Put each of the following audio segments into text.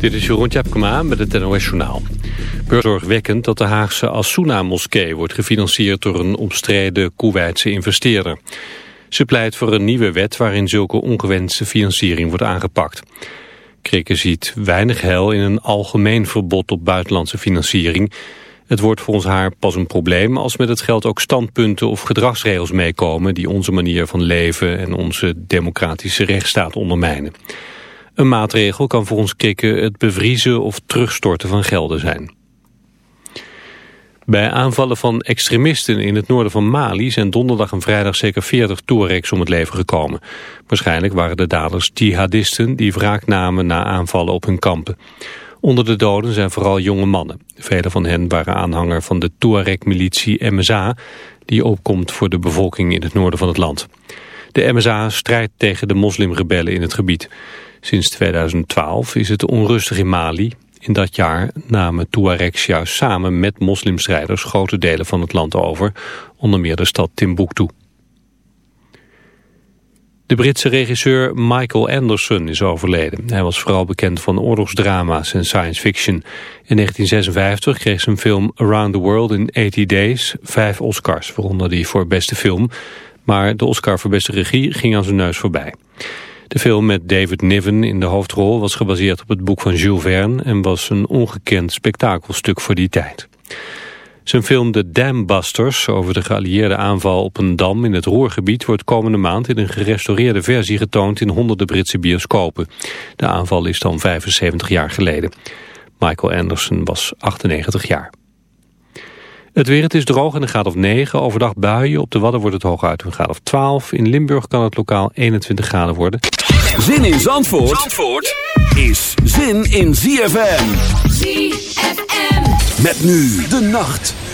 Dit is Jeroen Tjepkema met het NOS Journaal. Zorgwekkend dat de Haagse Asuna-moskee wordt gefinancierd door een omstreden Koeweitse investeerder. Ze pleit voor een nieuwe wet waarin zulke ongewenste financiering wordt aangepakt. Krikke ziet weinig heil in een algemeen verbod op buitenlandse financiering. Het wordt volgens haar pas een probleem als met het geld ook standpunten of gedragsregels meekomen die onze manier van leven en onze democratische rechtsstaat ondermijnen. Een maatregel kan volgens Krikke het bevriezen of terugstorten van gelden zijn. Bij aanvallen van extremisten in het noorden van Mali zijn donderdag en vrijdag zeker 40 Tuaregs om het leven gekomen. Waarschijnlijk waren de daders jihadisten die wraak namen na aanvallen op hun kampen. Onder de doden zijn vooral jonge mannen. Vele van hen waren aanhanger van de Tuareg-militie MSA... die opkomt voor de bevolking in het noorden van het land. De MSA strijdt tegen de moslimrebellen in het gebied. Sinds 2012 is het onrustig in Mali. In dat jaar namen Tuaregs juist samen met moslimstrijders grote delen van het land over, onder meer de stad Timbuktu. De Britse regisseur Michael Anderson is overleden. Hij was vooral bekend van oorlogsdrama's en science fiction. In 1956 kreeg zijn film Around the World in 80 Days vijf Oscars, waaronder die voor beste film. Maar de Oscar voor beste regie ging aan zijn neus voorbij. De film met David Niven in de hoofdrol was gebaseerd op het boek van Jules Verne... en was een ongekend spektakelstuk voor die tijd. Zijn film The Dam Busters over de geallieerde aanval op een dam in het Roergebied... wordt komende maand in een gerestaureerde versie getoond in honderden Britse bioscopen. De aanval is dan 75 jaar geleden. Michael Anderson was 98 jaar. Het weer, het is droog en een graad of 9. Overdag buien. Op de Wadden wordt het hooguit een graad of 12. In Limburg kan het lokaal 21 graden worden. Zin in Zandvoort, Zandvoort is zin in ZFM. ZFM. Met nu de nacht.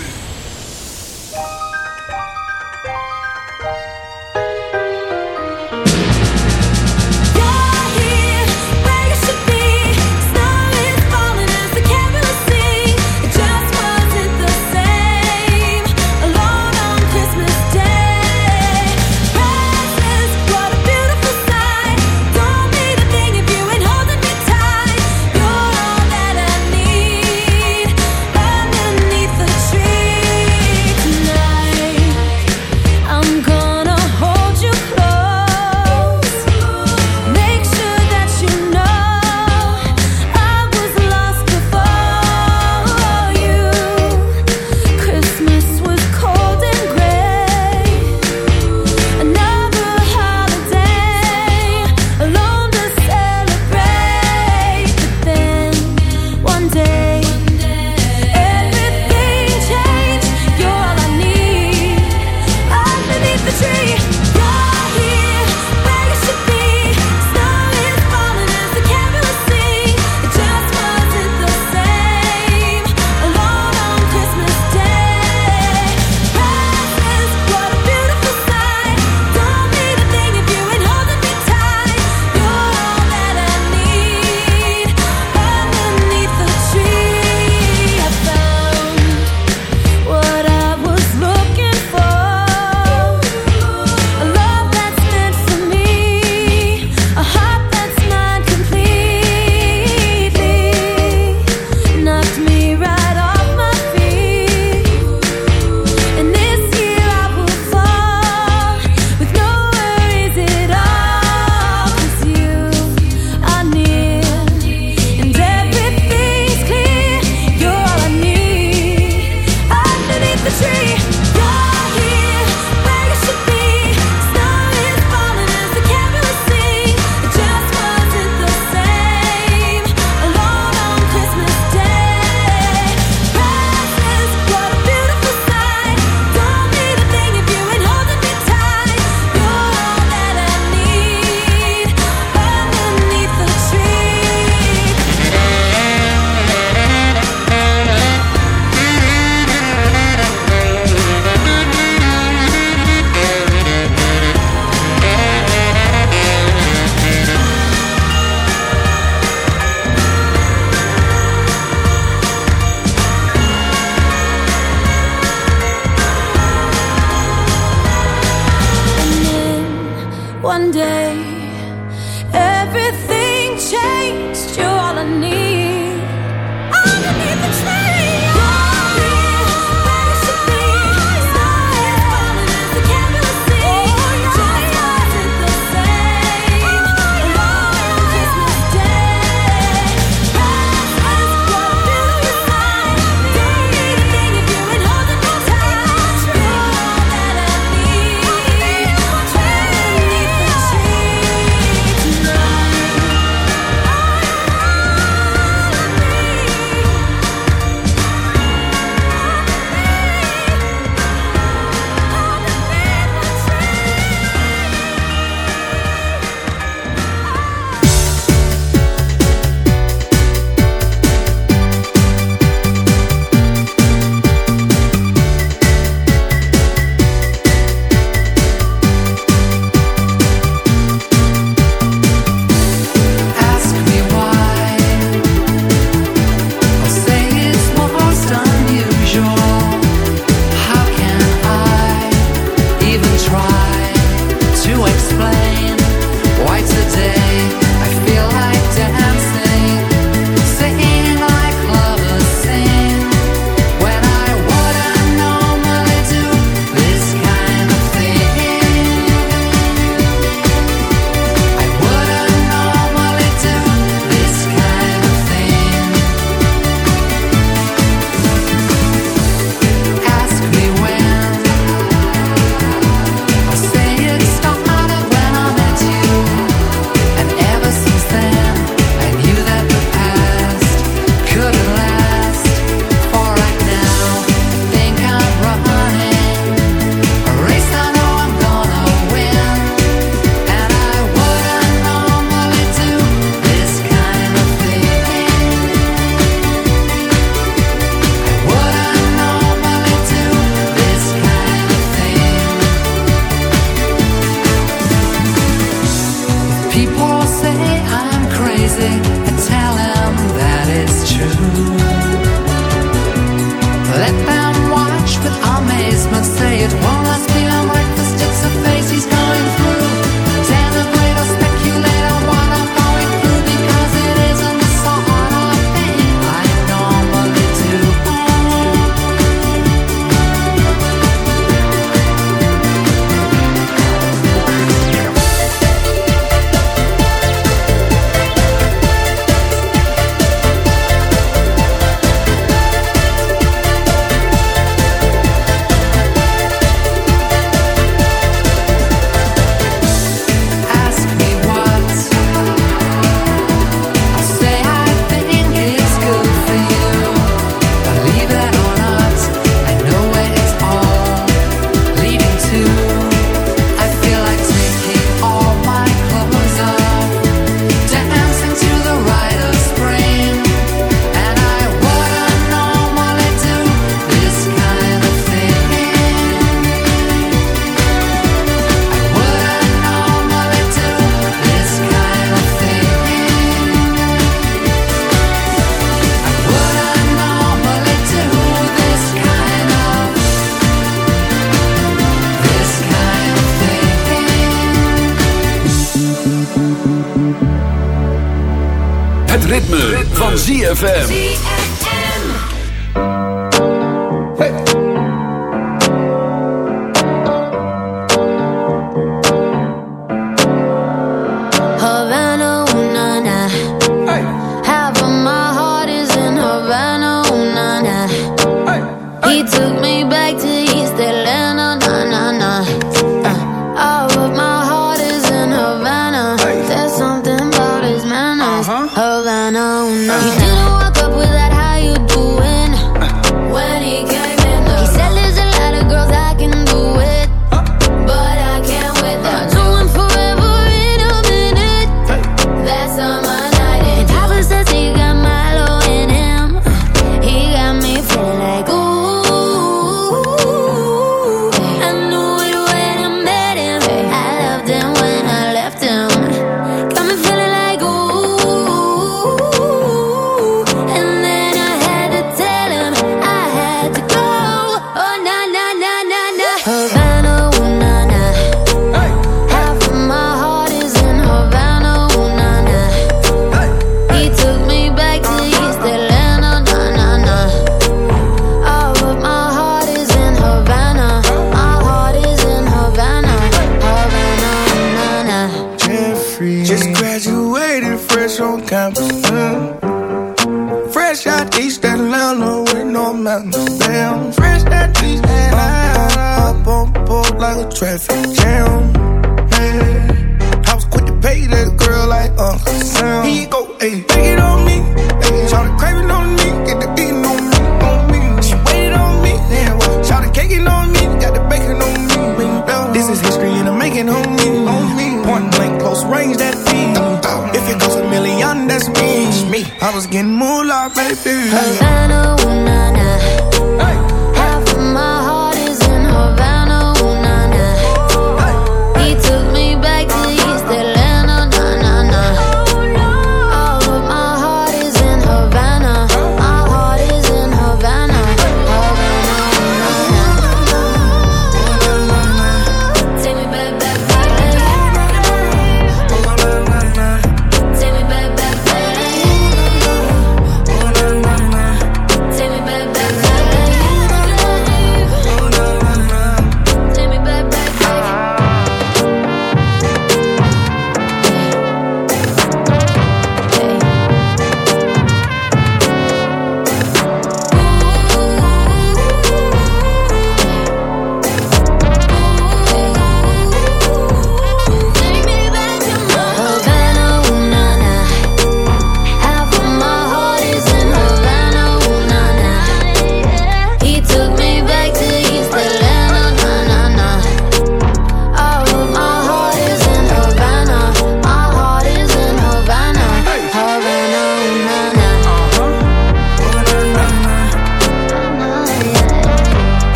ZFM.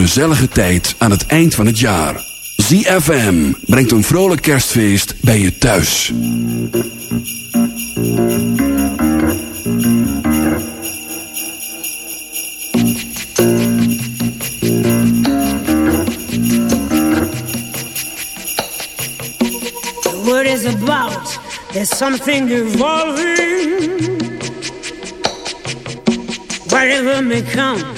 Gezellige tijd aan het eind van het jaar. ZFM brengt een vrolijk kerstfeest bij je thuis. The word is about, there's something evolving. Whatever may come.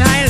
tired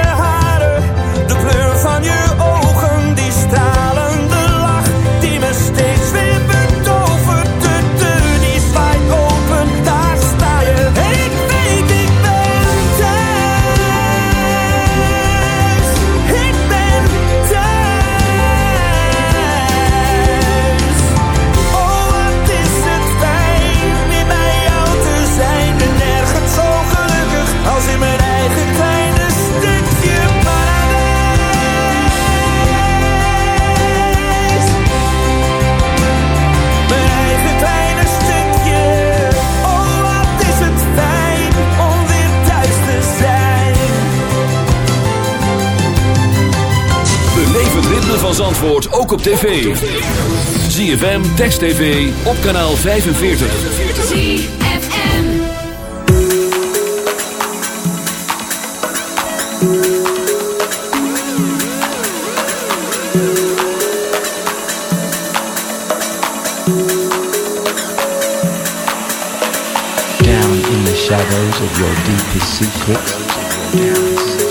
van Zandvoort ook op tv. ZFM, Text TV, op kanaal 45. ZFM. Down in the shadows of your deepest secrets,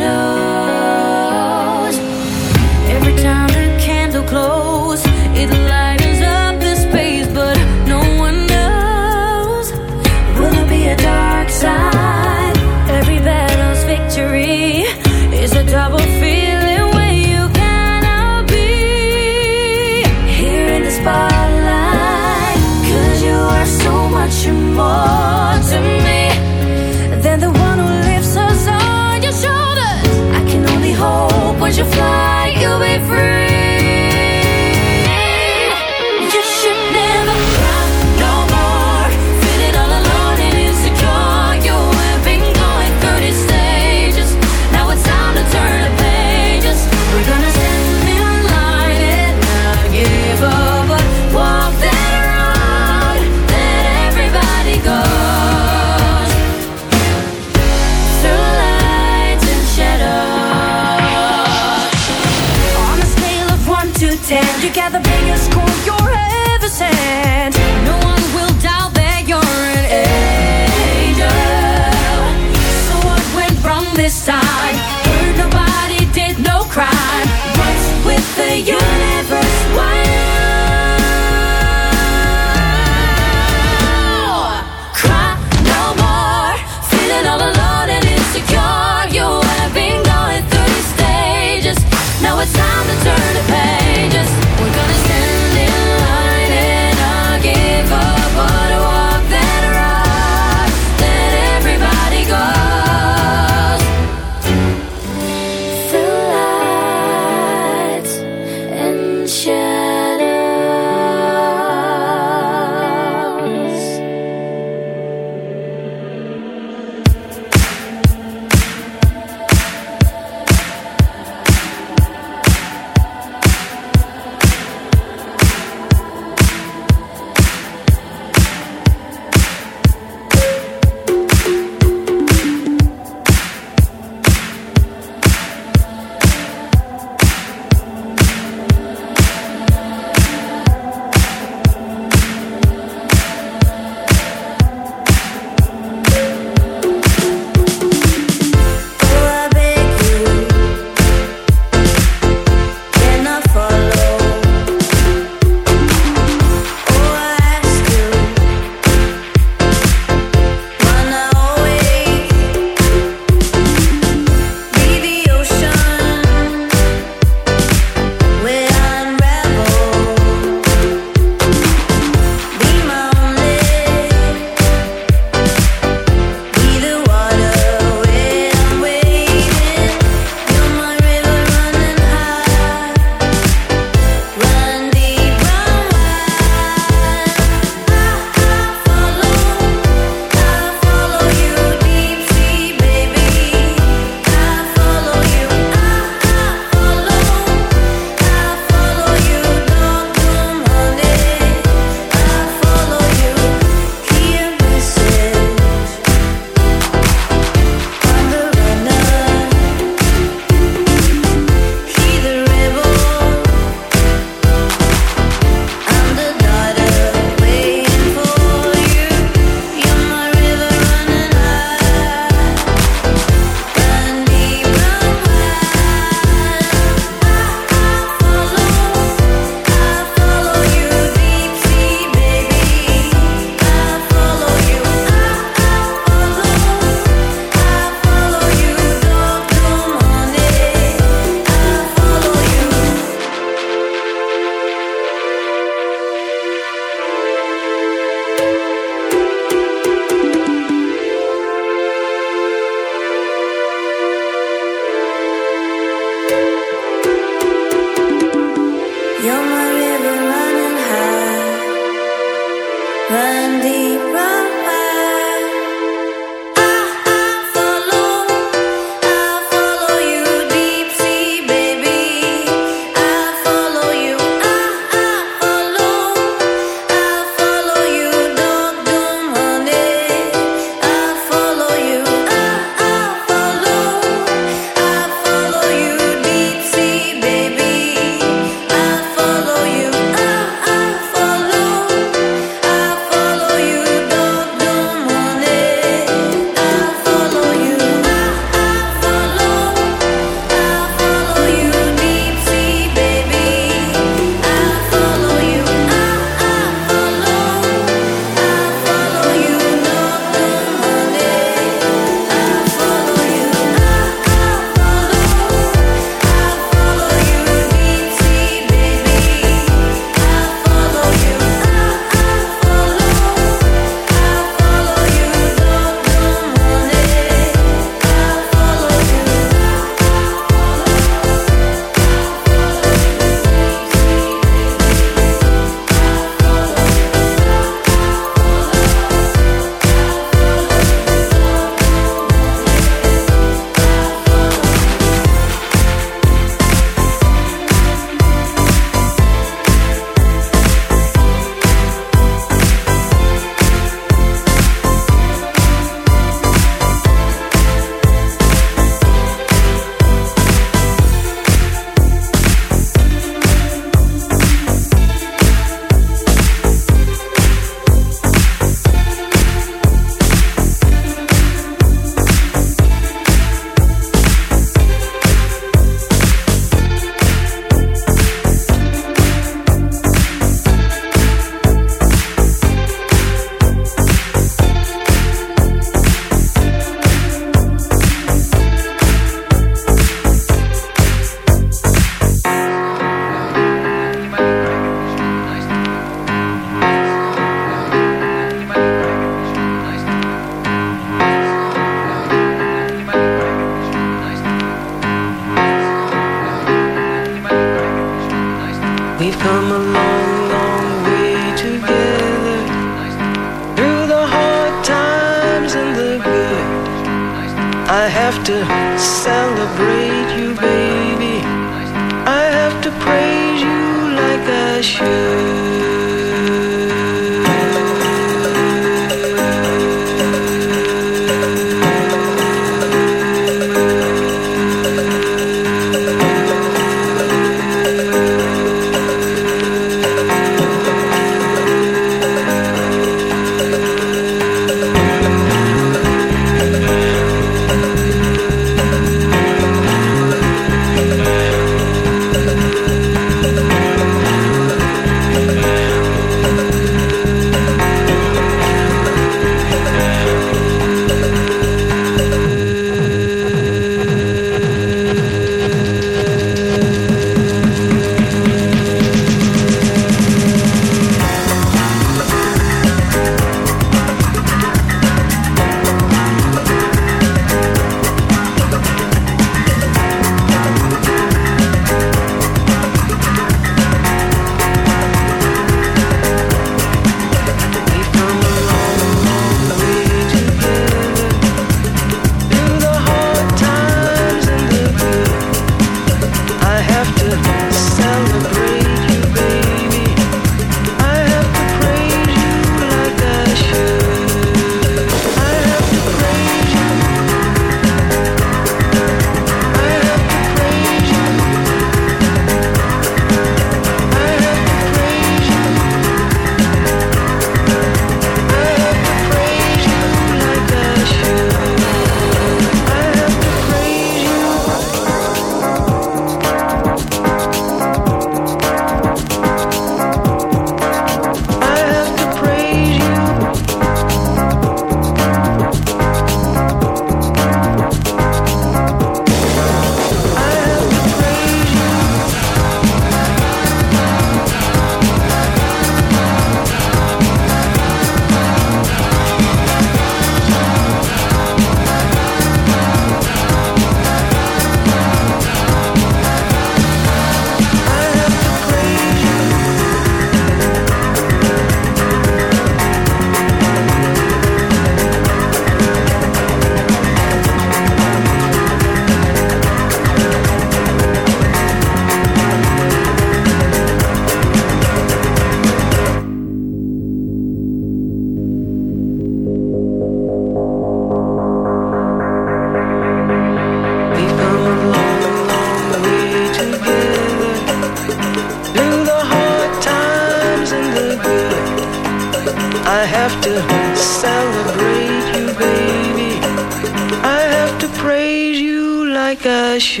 Like.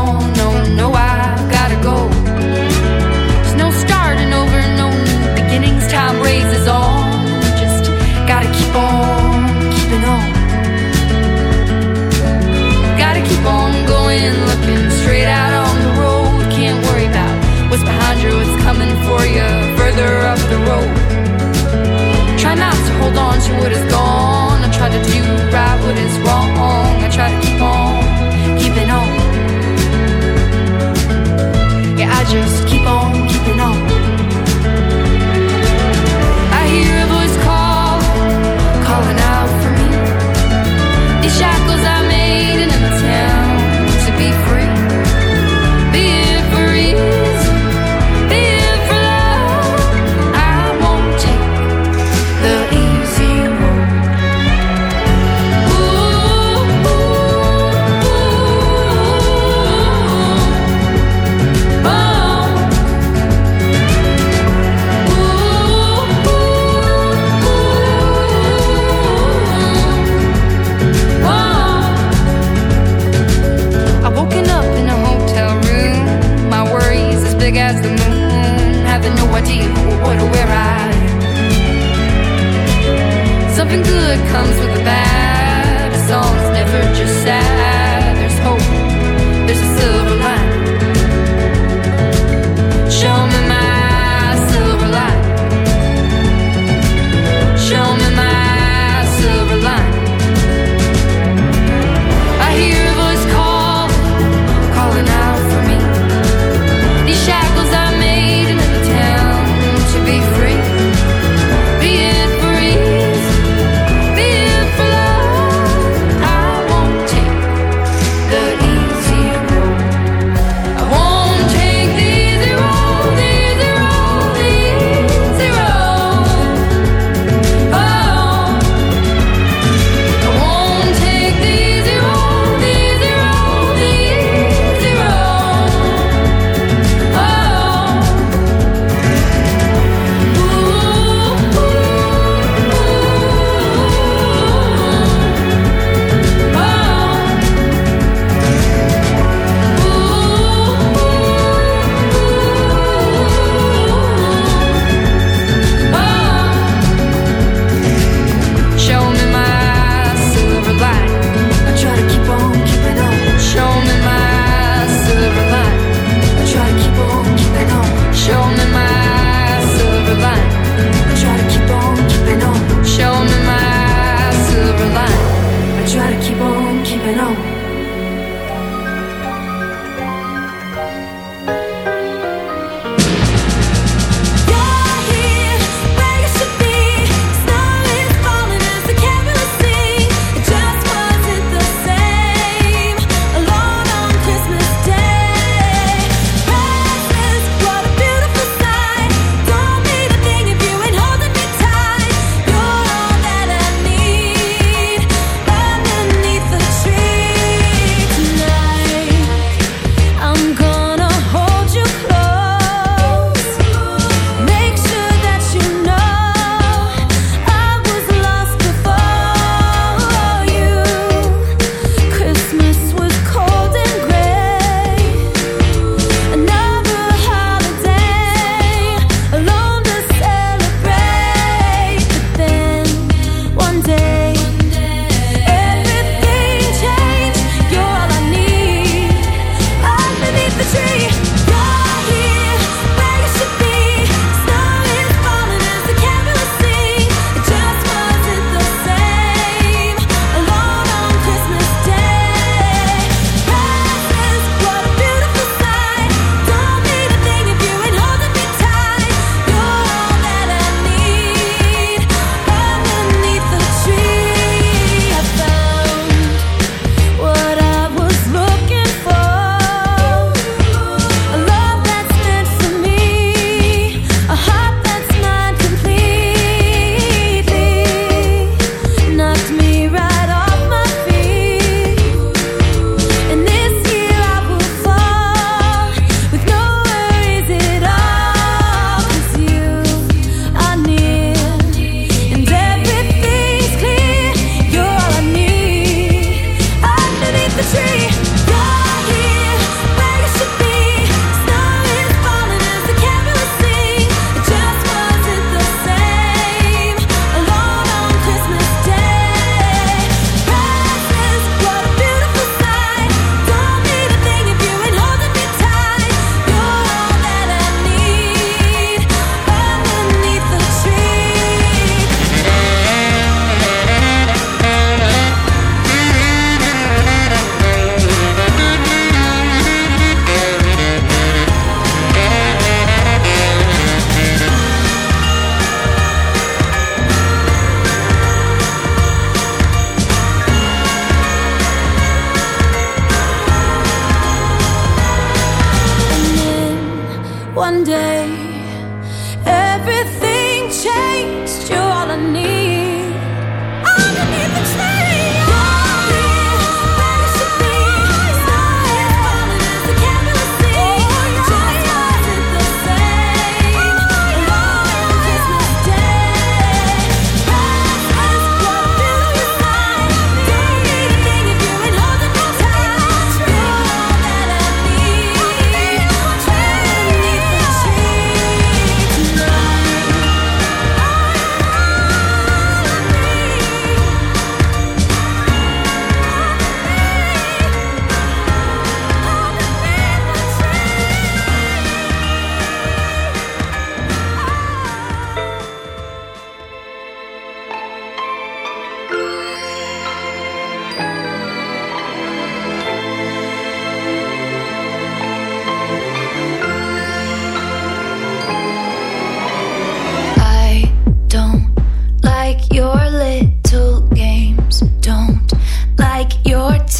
what is gone. I try to do right what is wrong. comes with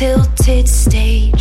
tilted stage.